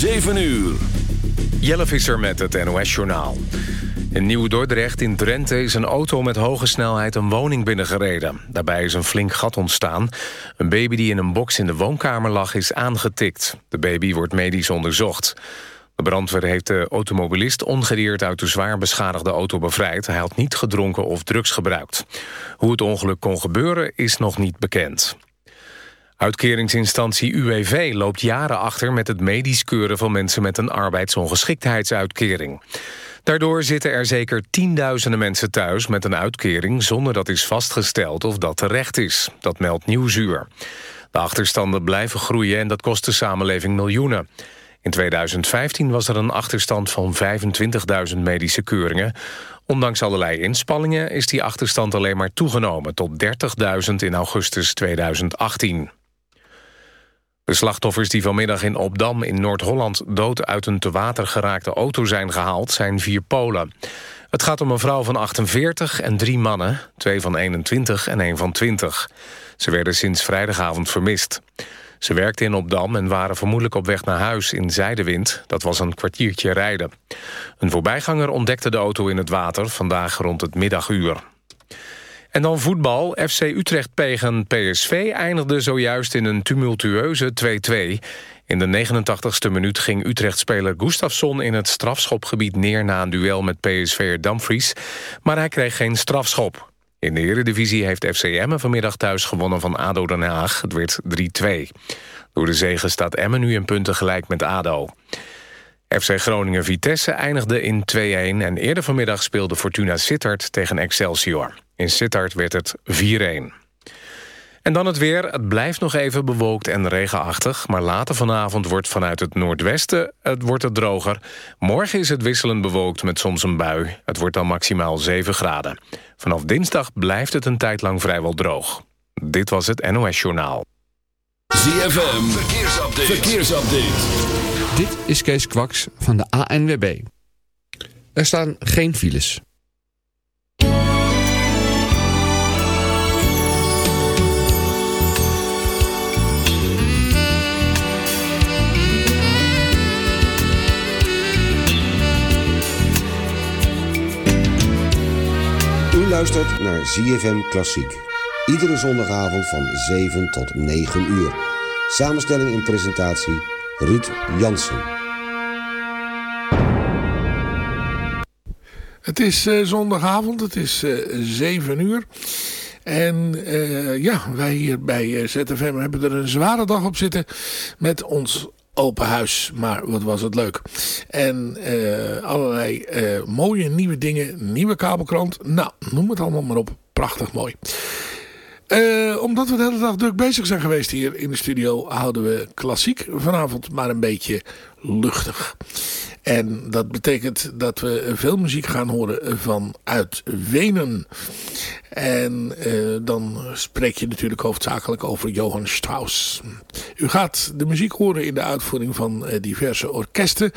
7 uur. Jelle Visser met het NOS-journaal. In Nieuw-Dordrecht in Drenthe is een auto met hoge snelheid een woning binnengereden. Daarbij is een flink gat ontstaan. Een baby die in een box in de woonkamer lag is aangetikt. De baby wordt medisch onderzocht. De brandweer heeft de automobilist ongedeerd uit de zwaar beschadigde auto bevrijd. Hij had niet gedronken of drugs gebruikt. Hoe het ongeluk kon gebeuren is nog niet bekend. Uitkeringsinstantie UWV loopt jaren achter met het medisch keuren van mensen met een arbeidsongeschiktheidsuitkering. Daardoor zitten er zeker tienduizenden mensen thuis met een uitkering zonder dat is vastgesteld of dat terecht is. Dat meldt Nieuwsuur. De achterstanden blijven groeien en dat kost de samenleving miljoenen. In 2015 was er een achterstand van 25.000 medische keuringen. Ondanks allerlei inspanningen is die achterstand alleen maar toegenomen... tot 30.000 in augustus 2018. De slachtoffers die vanmiddag in Opdam in Noord-Holland... dood uit een te water geraakte auto zijn gehaald, zijn vier Polen. Het gaat om een vrouw van 48 en drie mannen, twee van 21 en één van 20. Ze werden sinds vrijdagavond vermist. Ze werkten in Opdam en waren vermoedelijk op weg naar huis in Zijdewind. Dat was een kwartiertje rijden. Een voorbijganger ontdekte de auto in het water vandaag rond het middaguur. En dan voetbal. FC Utrecht tegen PSV eindigde zojuist in een tumultueuze 2-2. In de 89ste minuut ging Utrecht-speler Gustafsson in het strafschopgebied neer na een duel met PSV'er Dumfries, maar hij kreeg geen strafschop. In de Eredivisie heeft FC vanmiddag thuis gewonnen van ADO Den Haag. Het werd 3-2. Door de zegen staat Emmen nu in punten gelijk met ADO. FC Groningen-Vitesse eindigde in 2-1 en eerder vanmiddag speelde Fortuna Sittard tegen Excelsior. In Sittard werd het 4-1. En dan het weer. Het blijft nog even bewolkt en regenachtig... maar later vanavond wordt vanuit het noordwesten het, wordt het droger. Morgen is het wisselend bewolkt met soms een bui. Het wordt dan maximaal 7 graden. Vanaf dinsdag blijft het een tijd lang vrijwel droog. Dit was het NOS Journaal. ZFM, verkeersupdate. verkeersupdate. Dit is Kees Kwaks van de ANWB. Er staan geen files. Luistert naar ZFM Klassiek. Iedere zondagavond van 7 tot 9 uur. Samenstelling en presentatie Ruud Jansen. Het is uh, zondagavond, het is uh, 7 uur. En uh, ja, wij hier bij ZFM hebben er een zware dag op zitten met ons open huis. Maar wat was het leuk. En uh, allerlei uh, mooie nieuwe dingen. Nieuwe kabelkrant. Nou, noem het allemaal maar op. Prachtig mooi. Uh, omdat we de hele dag druk bezig zijn geweest hier in de studio... houden we klassiek vanavond maar een beetje luchtig. En dat betekent dat we veel muziek gaan horen vanuit Wenen. En uh, dan spreek je natuurlijk hoofdzakelijk over Johann Strauss. U gaat de muziek horen in de uitvoering van uh, diverse orkesten.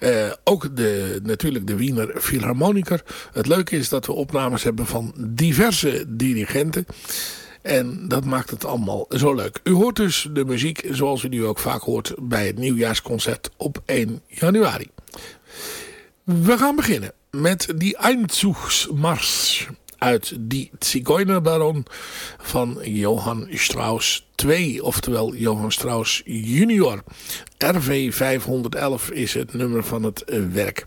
Uh, ook de, natuurlijk de Wiener Philharmoniker. Het leuke is dat we opnames hebben van diverse dirigenten. En dat maakt het allemaal zo leuk. U hoort dus de muziek zoals u nu ook vaak hoort bij het nieuwjaarsconcert op 1 januari. We gaan beginnen met die Einzugsmars uit die Zigeunerbaron van Johann Strauss II, oftewel Johann Strauss junior. RV 511 is het nummer van het eh, werk.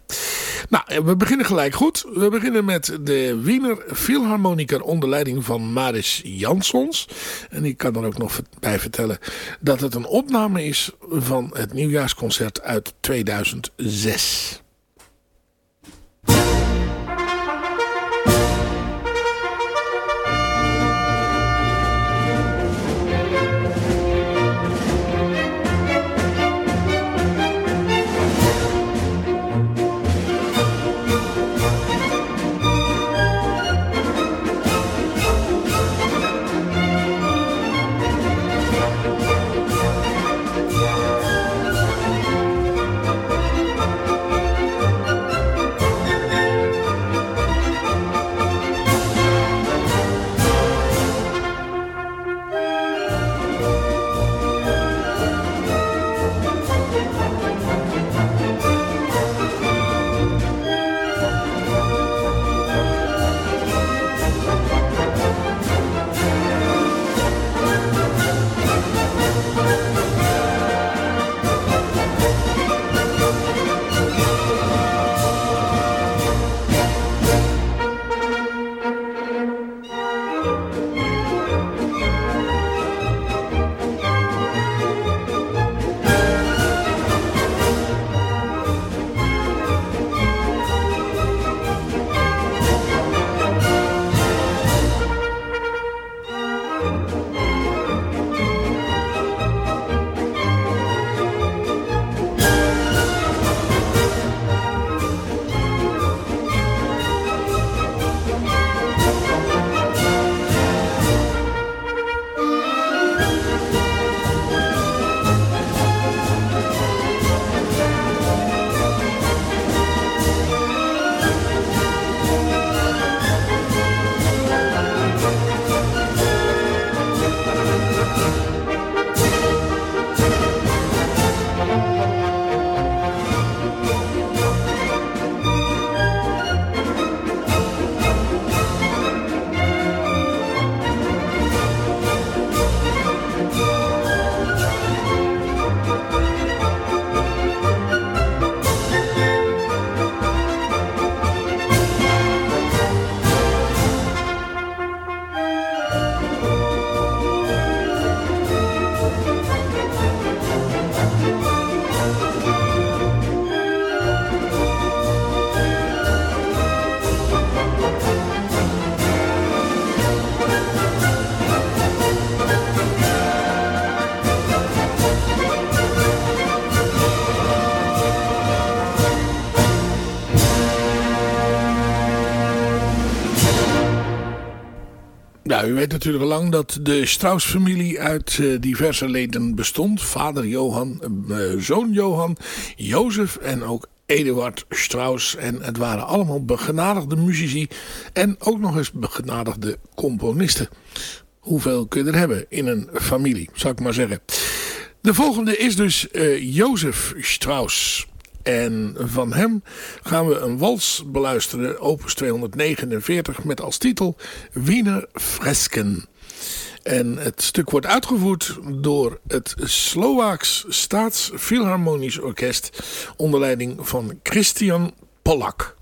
Nou, we beginnen gelijk goed. We beginnen met de Wiener Philharmoniker onder leiding van Maris Jansons. En ik kan er ook nog bij vertellen dat het een opname is van het nieuwjaarsconcert uit 2006. Ja, u weet natuurlijk al lang dat de Strauss-familie uit uh, diverse leden bestond. Vader Johan, uh, zoon Johan, Jozef en ook Eduard Strauss. En het waren allemaal begenadigde muzici en ook nog eens begenadigde componisten. Hoeveel kun je er hebben in een familie, zou ik maar zeggen. De volgende is dus uh, Jozef Strauss. En van hem gaan we een wals beluisteren, opus 249, met als titel Wiener Fresken. En het stuk wordt uitgevoerd door het Slovaaks Staatsfilharmonisch Orkest onder leiding van Christian Pollak.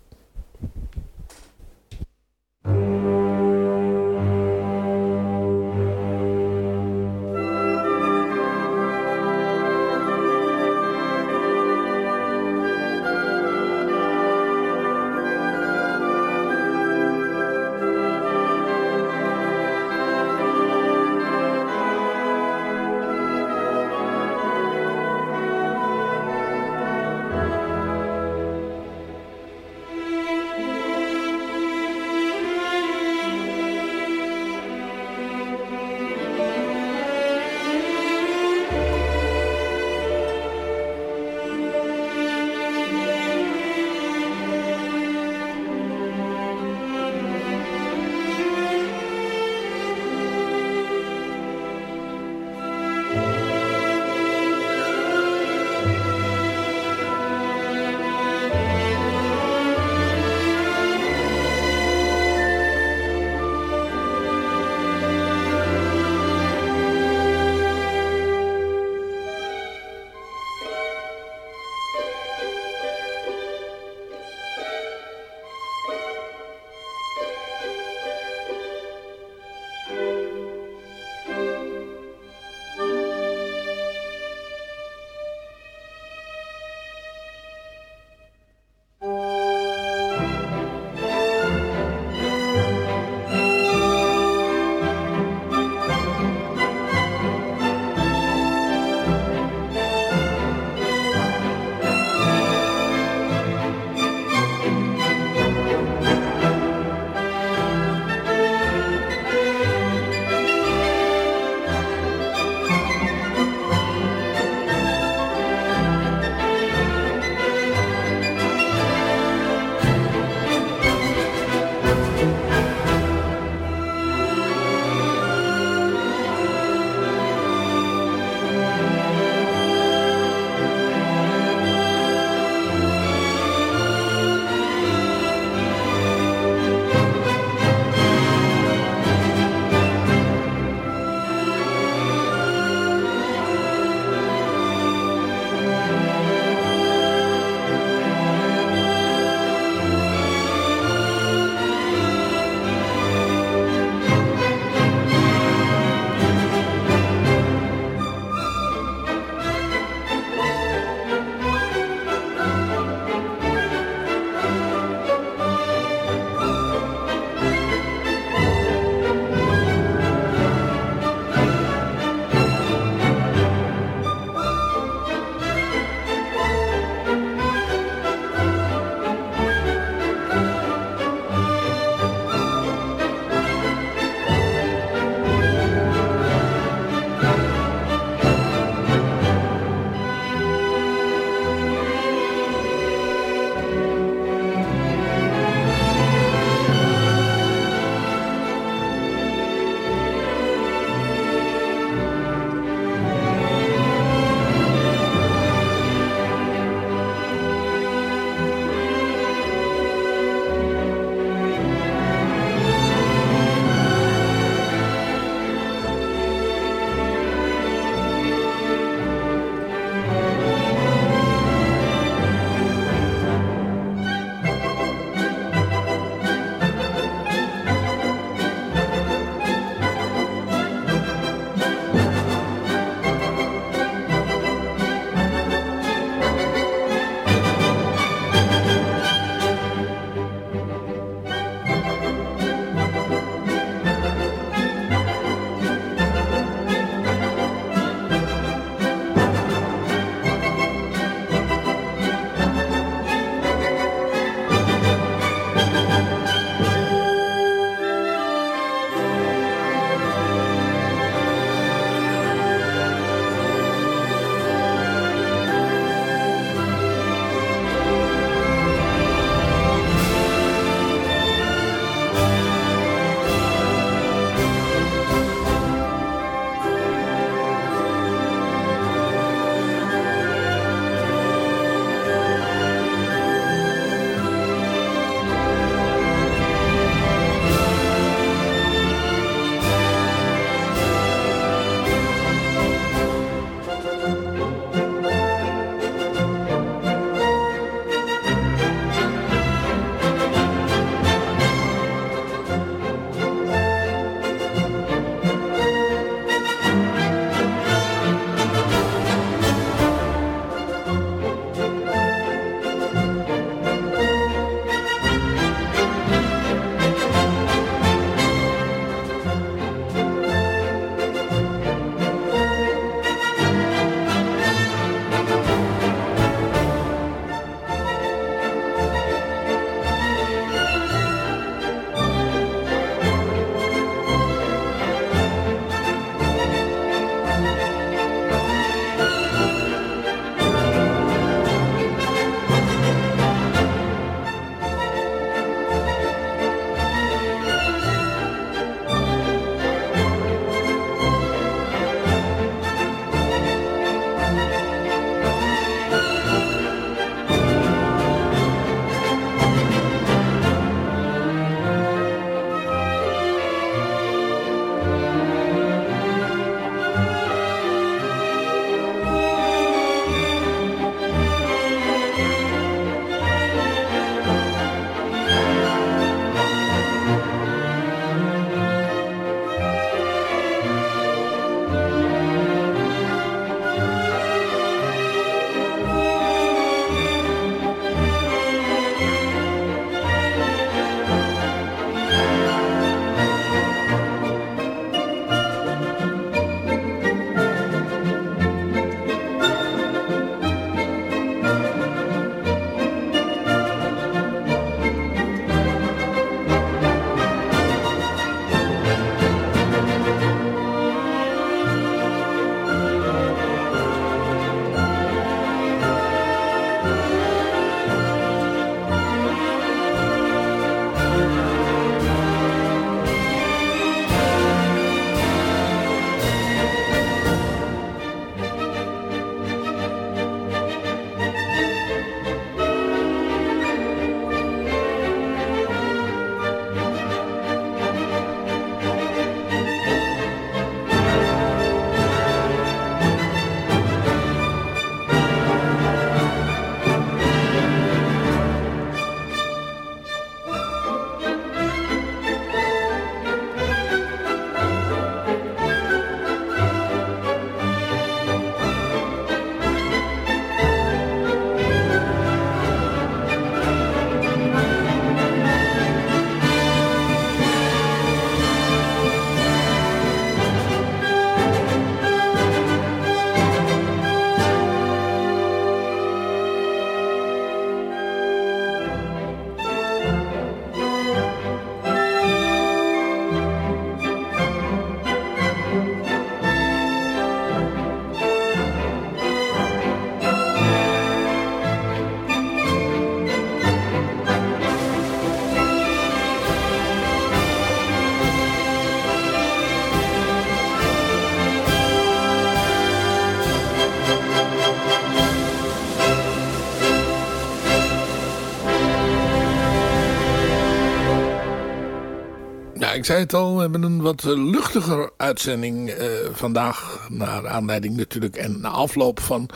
Ik zei het al, we hebben een wat luchtiger uitzending uh, vandaag. Naar aanleiding natuurlijk en na afloop van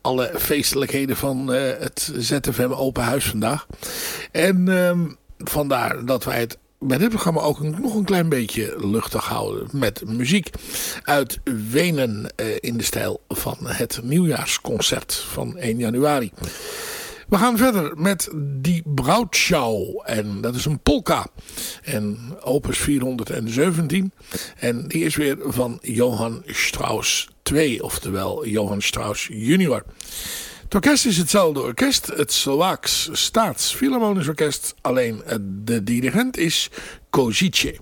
alle feestelijkheden van uh, het ZFM Open Huis vandaag. En uh, vandaar dat wij het bij dit programma ook nog een klein beetje luchtig houden met muziek uit Wenen uh, in de stijl van het nieuwjaarsconcert van 1 januari. We gaan verder met die Brautschau. En dat is een polka. En opus 417. En die is weer van Johann Strauss II. Oftewel Johann Strauss junior. Het orkest is hetzelfde orkest. Het Slovaaks Staatsfilharmonisch Orkest. Alleen de dirigent is Kozice.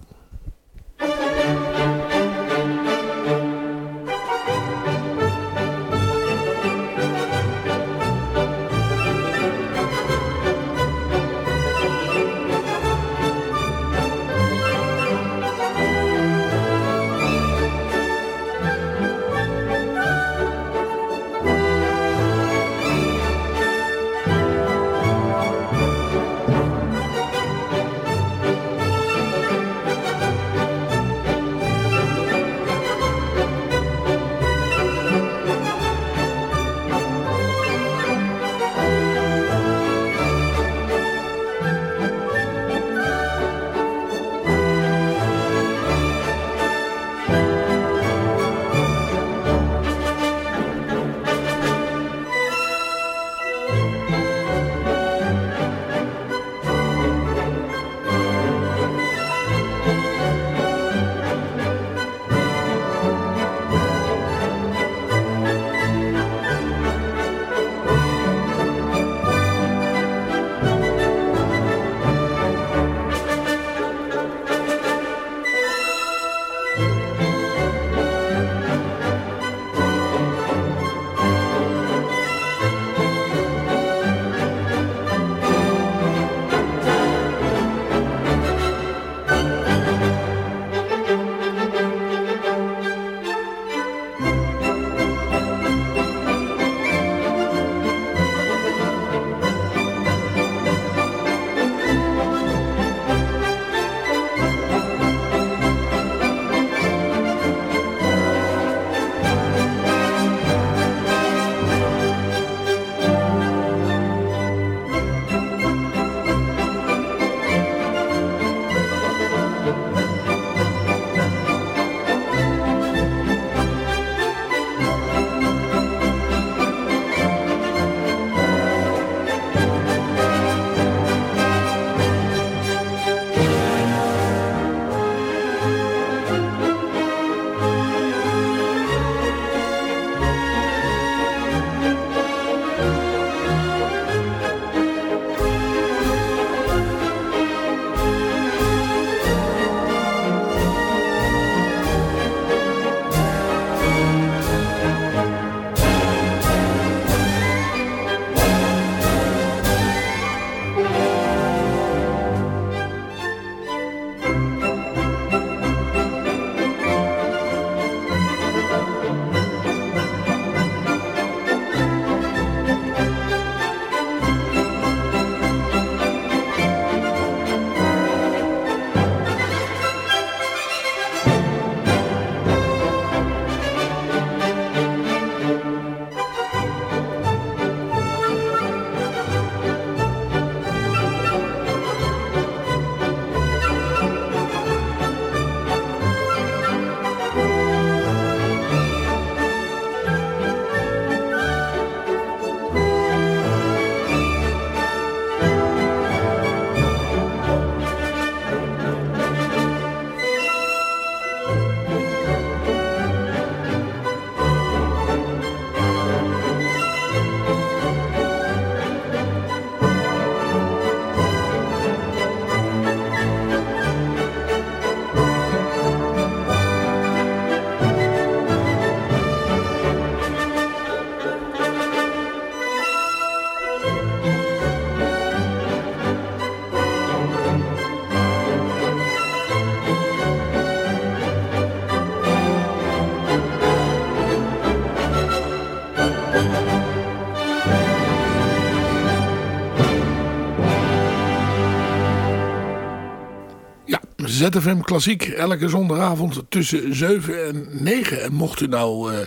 ZFM Klassiek. Elke zondagavond tussen 7 en 9. En mocht u nou uh,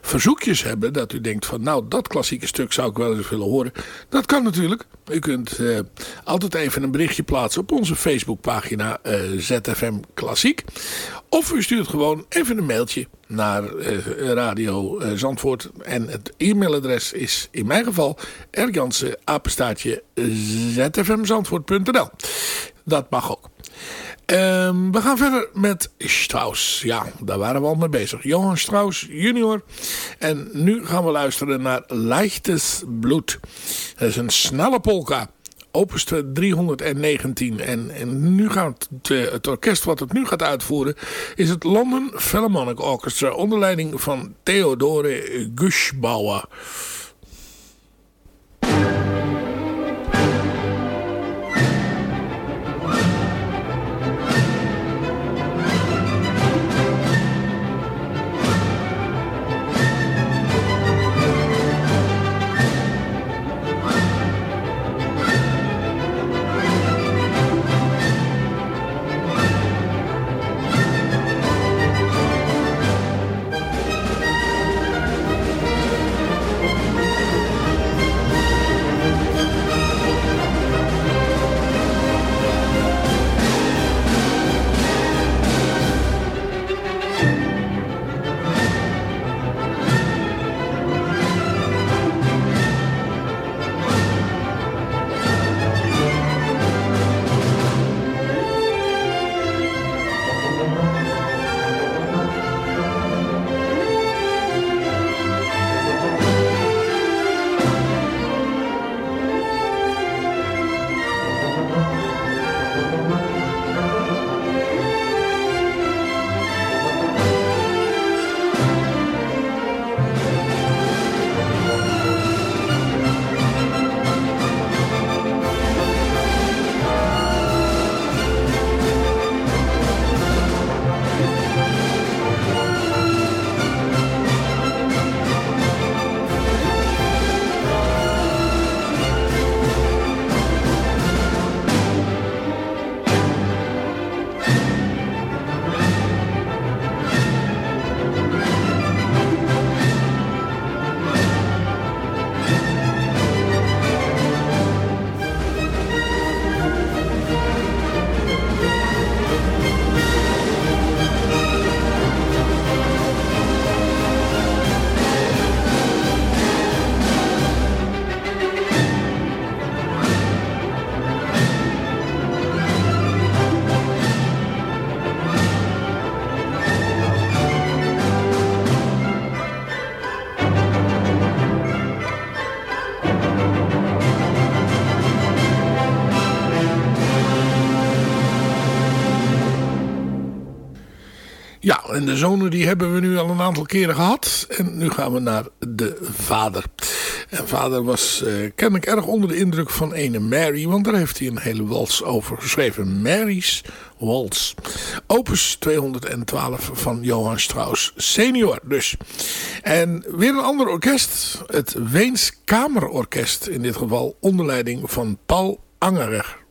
verzoekjes hebben dat u denkt van nou dat klassieke stuk zou ik wel eens willen horen. Dat kan natuurlijk. U kunt uh, altijd even een berichtje plaatsen op onze Facebookpagina uh, ZFM Klassiek. Of u stuurt gewoon even een mailtje naar Radio Zandvoort. En het e-mailadres is in mijn geval erjansen apenstaatje zfmzandvoort.nl Dat mag ook. Um, we gaan verder met Strauss. Ja, daar waren we al mee bezig. Johann Strauss junior. En nu gaan we luisteren naar Leichtes Bloed. Dat is een snelle polka. Opus 319. En, en nu gaat het, eh, het, orkest wat het nu gaat uitvoeren... is het London Philharmonic Orchestra... onder leiding van Theodore Guschbauer. En de zonen die hebben we nu al een aantal keren gehad. En nu gaan we naar de vader. En vader was uh, kennelijk erg onder de indruk van ene Mary. Want daar heeft hij een hele wals over geschreven. Mary's Wals. Opus 212 van Johann Strauss senior dus. En weer een ander orkest. Het Weens Kamerorkest. In dit geval onder leiding van Paul Angerer.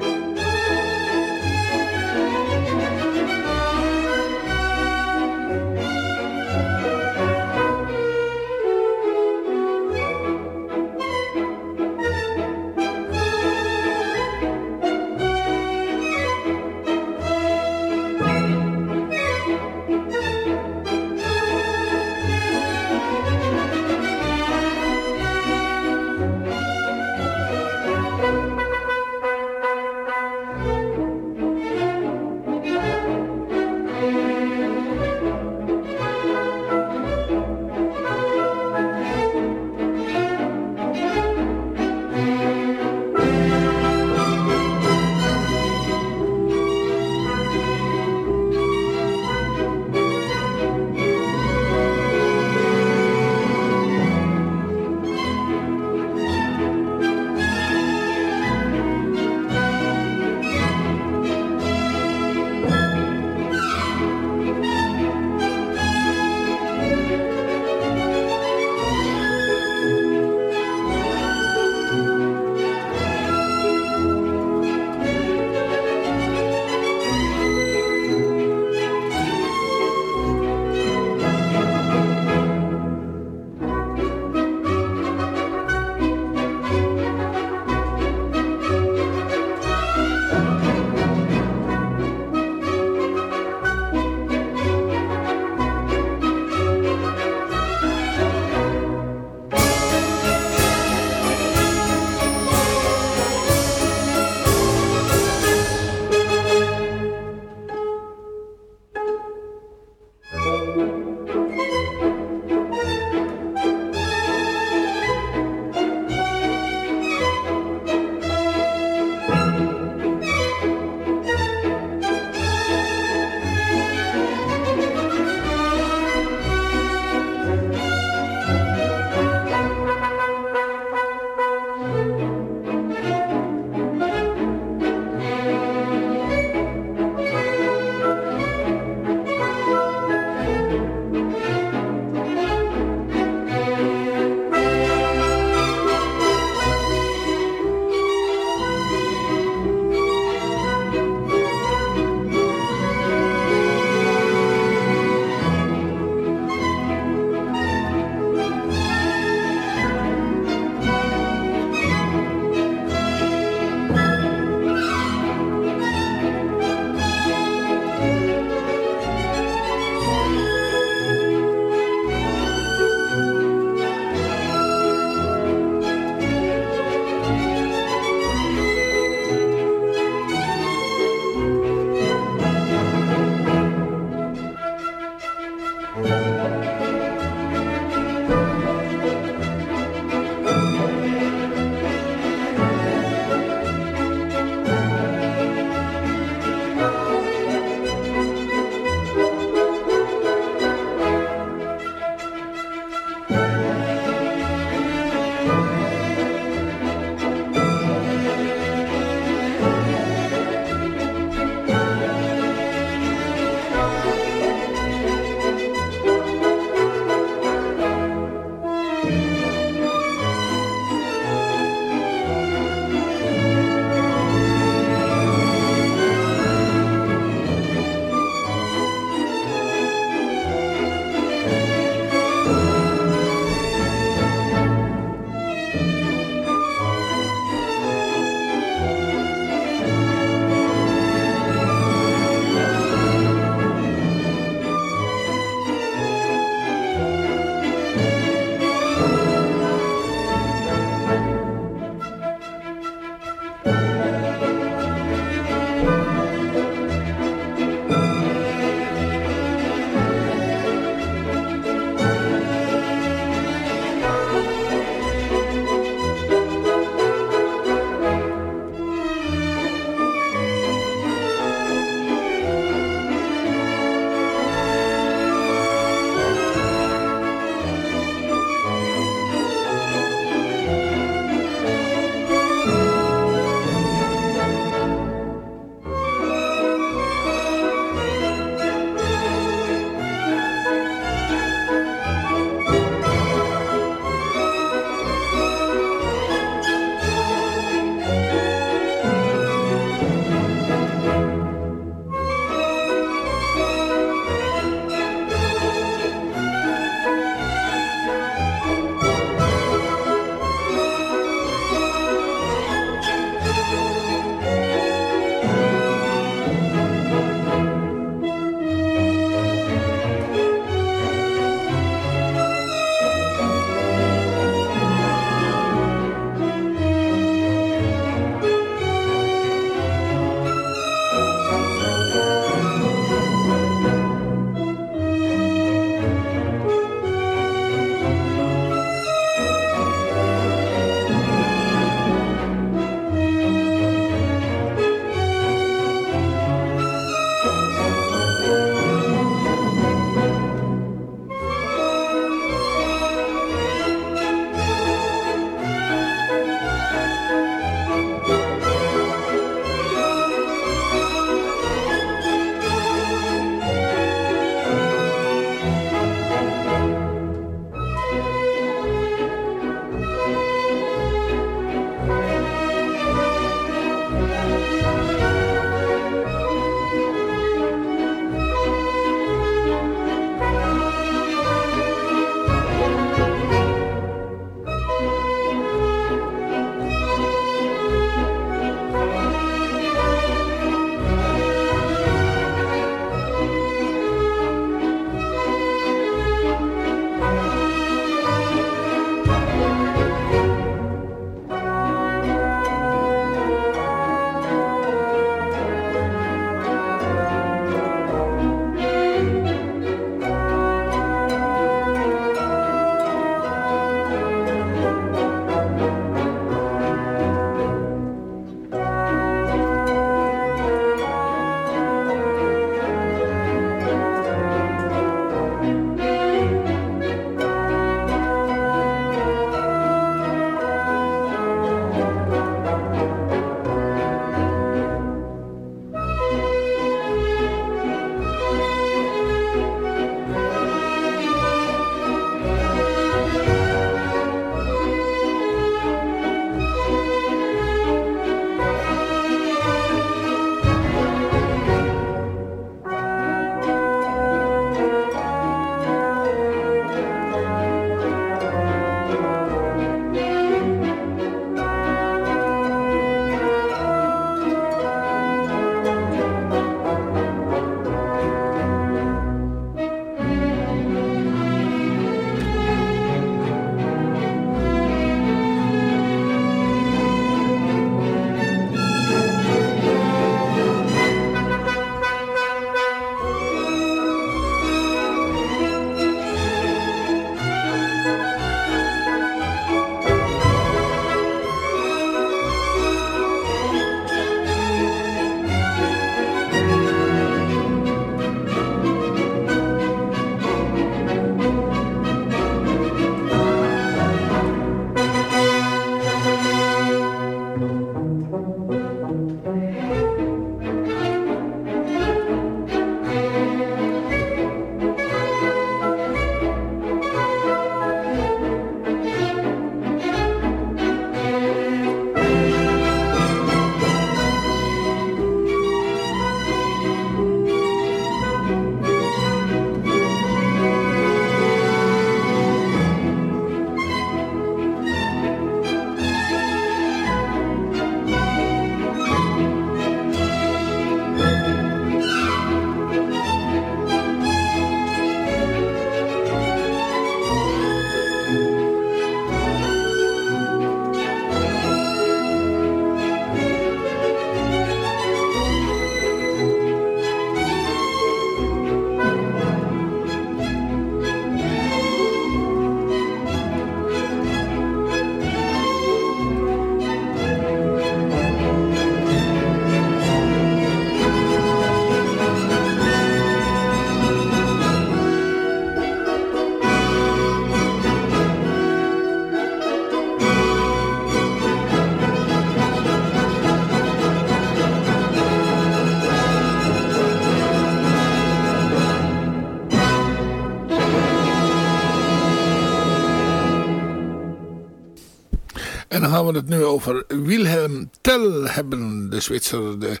Dan gaan we het nu over Wilhelm Tell hebben. De Zwitser, de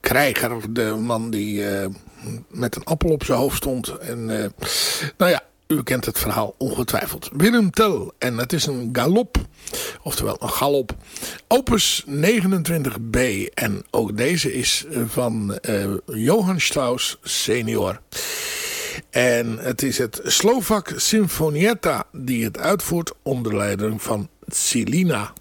krijger, de man die uh, met een appel op zijn hoofd stond. En uh, nou ja, u kent het verhaal ongetwijfeld. Willem Tell. En het is een galop. Oftewel een galop. Opus 29b. En ook deze is van uh, Johann Strauss senior. En het is het Slovak Sinfonietta die het uitvoert onder leiding van Celina.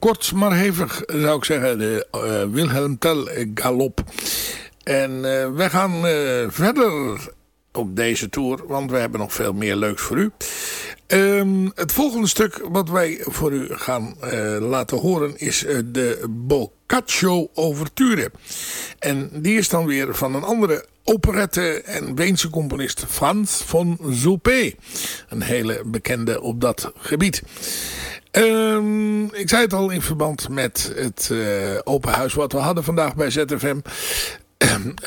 Kort maar hevig zou ik zeggen. De uh, Wilhelm Tell galop. En uh, wij gaan verder op deze tour. Want we hebben nog veel meer leuks voor u. Um, het volgende stuk wat wij voor u gaan laten horen is de Boccaccio Overture. En die is dan weer van een andere operette en Weense componist Frans von Zoupé. Een hele bekende op dat gebied. Um, ik zei het al in verband met het uh, open huis wat we hadden vandaag bij ZFM.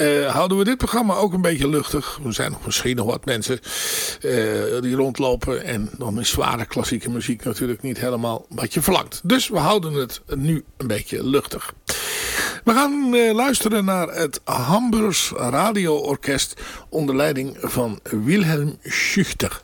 Uh, houden we dit programma ook een beetje luchtig. Er zijn nog misschien nog wat mensen uh, die rondlopen. En dan is zware klassieke muziek natuurlijk niet helemaal wat je verlangt. Dus we houden het nu een beetje luchtig. We gaan luisteren naar het Hamburgs Radio Orkest onder leiding van Wilhelm Schuchter.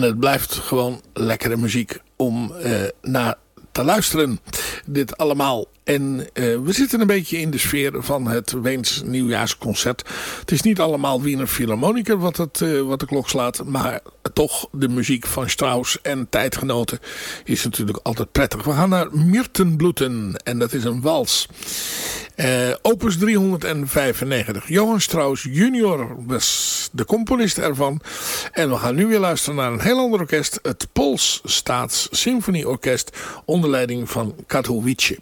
En het blijft gewoon lekkere muziek om naar te luisteren. Dit allemaal. En uh, we zitten een beetje in de sfeer van het Weens nieuwjaarsconcert. Het is niet allemaal Wiener Philharmoniker wat, het, uh, wat de klok slaat. Maar toch de muziek van Strauss en tijdgenoten is natuurlijk altijd prettig. We gaan naar Myrtenbloeten en dat is een wals. Uh, opus 395. Johann Strauss junior was de componist ervan. En we gaan nu weer luisteren naar een heel ander orkest. Het Pols Staats Symfonieorkest onder leiding van Katowice.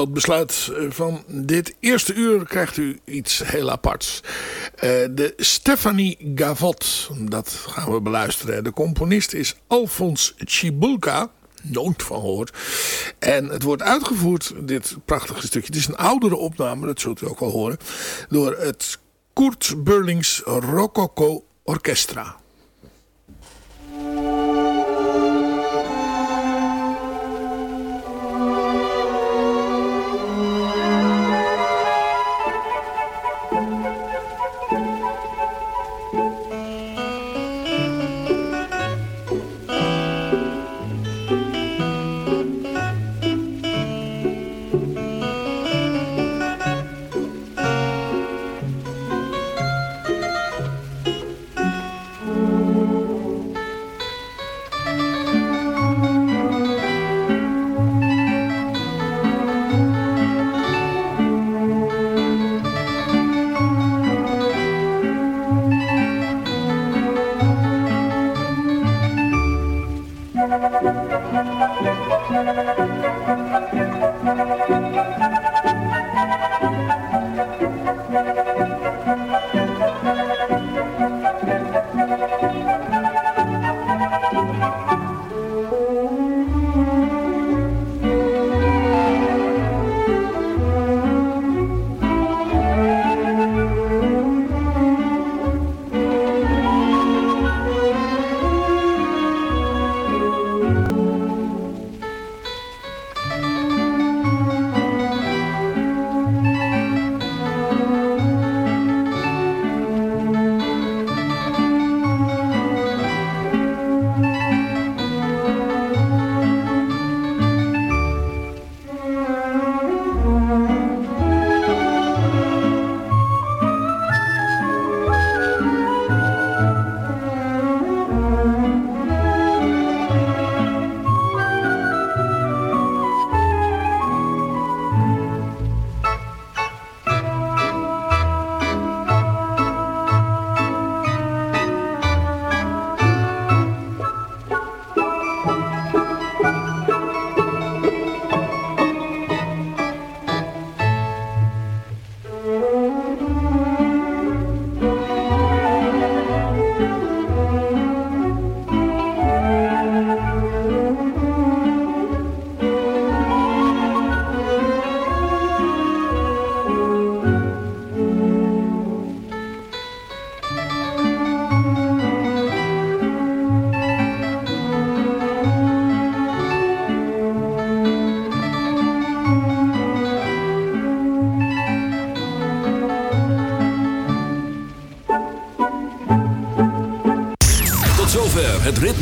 Tot besluit eh, van dit eerste uur krijgt u iets heel aparts. Uh, de Stephanie Gavot, dat gaan we beluisteren. De componist is Alfons Chibulka, nooit van gehoord. En het wordt uitgevoerd, dit prachtige stukje. Het is een oudere opname, dat zult u ook wel horen. Door het Kurt Burlings Rococo Orchestra.